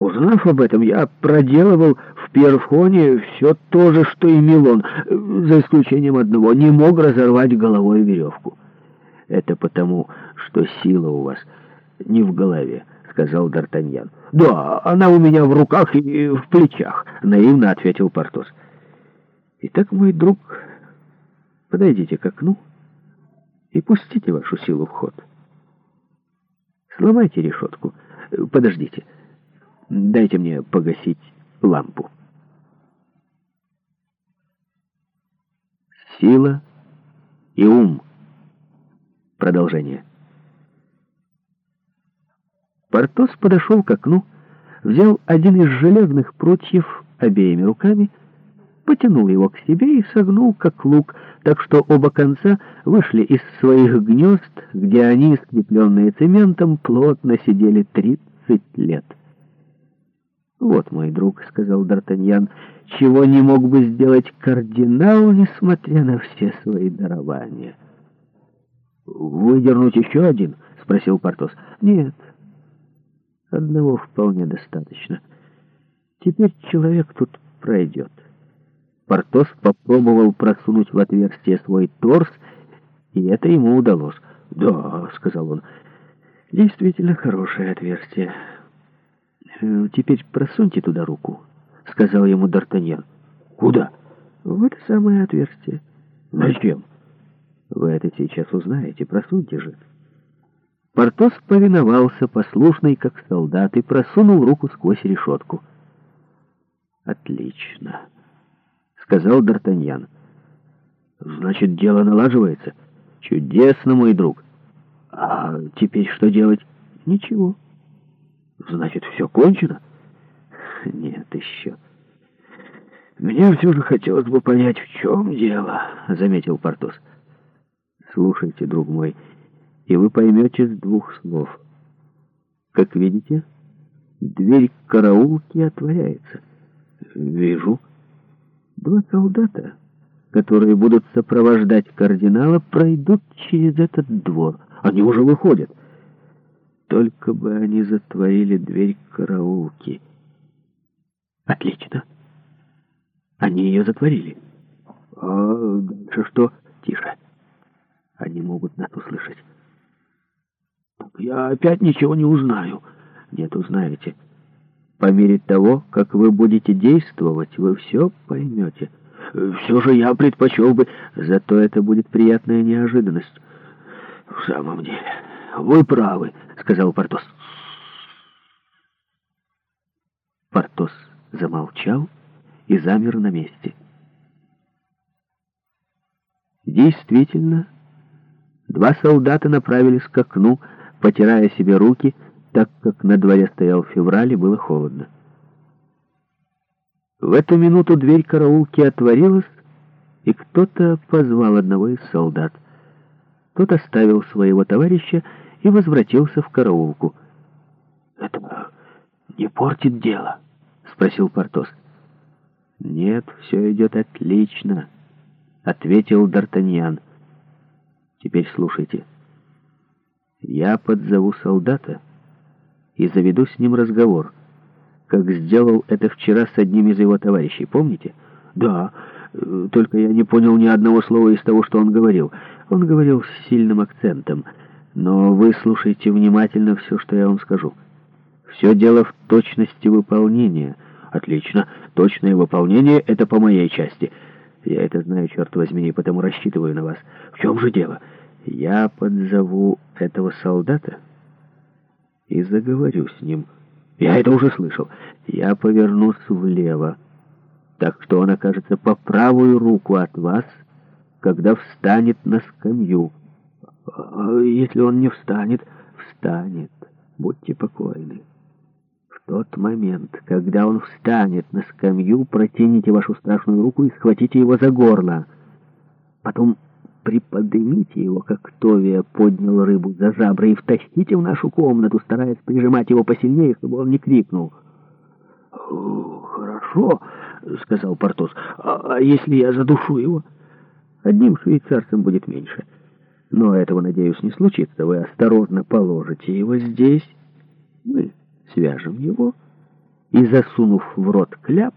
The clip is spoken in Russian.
Узнав об этом, я проделывал в перфоне все то же, что и Милон, за исключением одного, не мог разорвать головой веревку. «Это потому, что сила у вас не в голове», — сказал Д'Артаньян. «Да, она у меня в руках и в плечах», — наивно ответил Портос. «Итак, мой друг, подойдите к окну и пустите вашу силу в ход. Сломайте решетку. Подождите». Дайте мне погасить лампу. Сила и ум. Продолжение. Портос подошел к окну, взял один из железных прутьев обеими руками, потянул его к себе и согнул как лук, так что оба конца вышли из своих гнезд, где они, скрепленные цементом, плотно сидели 30 лет. «Вот мой друг», — сказал Д'Артаньян, — «чего не мог бы сделать кардинал, несмотря на все свои дарования». «Выдернуть еще один?» — спросил Портос. «Нет, одного вполне достаточно. Теперь человек тут пройдет». Портос попробовал просунуть в отверстие свой торс, и это ему удалось. «Да», — сказал он, — «действительно хорошее отверстие». «Э, «Теперь просуньте туда руку», — сказал ему Д'Артаньян. «Куда?» «В это самое отверстие». «Зачем?» «Вы это сейчас узнаете. Просуньте же». Портос повиновался, послушный, как солдат, и просунул руку сквозь решетку. «Отлично», — сказал Д'Артаньян. «Значит, дело налаживается?» «Чудесно, мой друг». «А теперь что делать?» «Ничего». Значит, все кончено? Нет, еще. Мне все же хотелось бы понять, в чем дело, заметил Портос. Слушайте, друг мой, и вы поймете с двух слов. Как видите, дверь караулки отворяется. Вижу. Два солдата, которые будут сопровождать кардинала, пройдут через этот двор. Они уже выходят. Только бы они затворили дверь караулки. Отлично. Они ее затворили. А дальше что? Тише. Они могут нас услышать. Так я опять ничего не узнаю. Нет, узнаете. По мере того, как вы будете действовать, вы все поймете. Все же я предпочел бы, зато это будет приятная неожиданность. В самом деле... «Вы правы», — сказал Портос. Портос замолчал и замер на месте. Действительно, два солдата направились к окну, потирая себе руки, так как на дворе стоял февраль и было холодно. В эту минуту дверь караулки отворилась, и кто-то позвал одного из солдат. Тот оставил своего товарища и возвратился в караулку. «Это э, не портит дело?» — спросил Портос. «Нет, все идет отлично», — ответил Д'Артаньян. «Теперь слушайте. Я подзову солдата и заведу с ним разговор, как сделал это вчера с одним из его товарищей, помните?» «Да, э, только я не понял ни одного слова из того, что он говорил. Он говорил с сильным акцентом». Но вы слушайте внимательно все, что я вам скажу. Все дело в точности выполнения. Отлично. Точное выполнение — это по моей части. Я это знаю, черт возьми, и потому рассчитываю на вас. В чем же дело? Я подзову этого солдата и заговорю с ним. Я это уже слышал. Я повернусь влево, так что он окажется по правую руку от вас, когда встанет на скамью. А если он не встанет, встанет. Будьте покойны. В тот момент, когда он встанет на скамью, протяните вашу страшную руку и схватите его за горло. Потом приподнимите его, как Товия поднял рыбу за жабры, и втащите в нашу комнату, стараясь прижимать его посильнее, чтобы он не крикнул. «Хорошо», — сказал Портос, а, — «а если я задушу его?» «Одним швейцарцем будет меньше». Но этого, надеюсь, не случится. Вы осторожно положите его здесь. Мы свяжем его. И, засунув в рот кляп,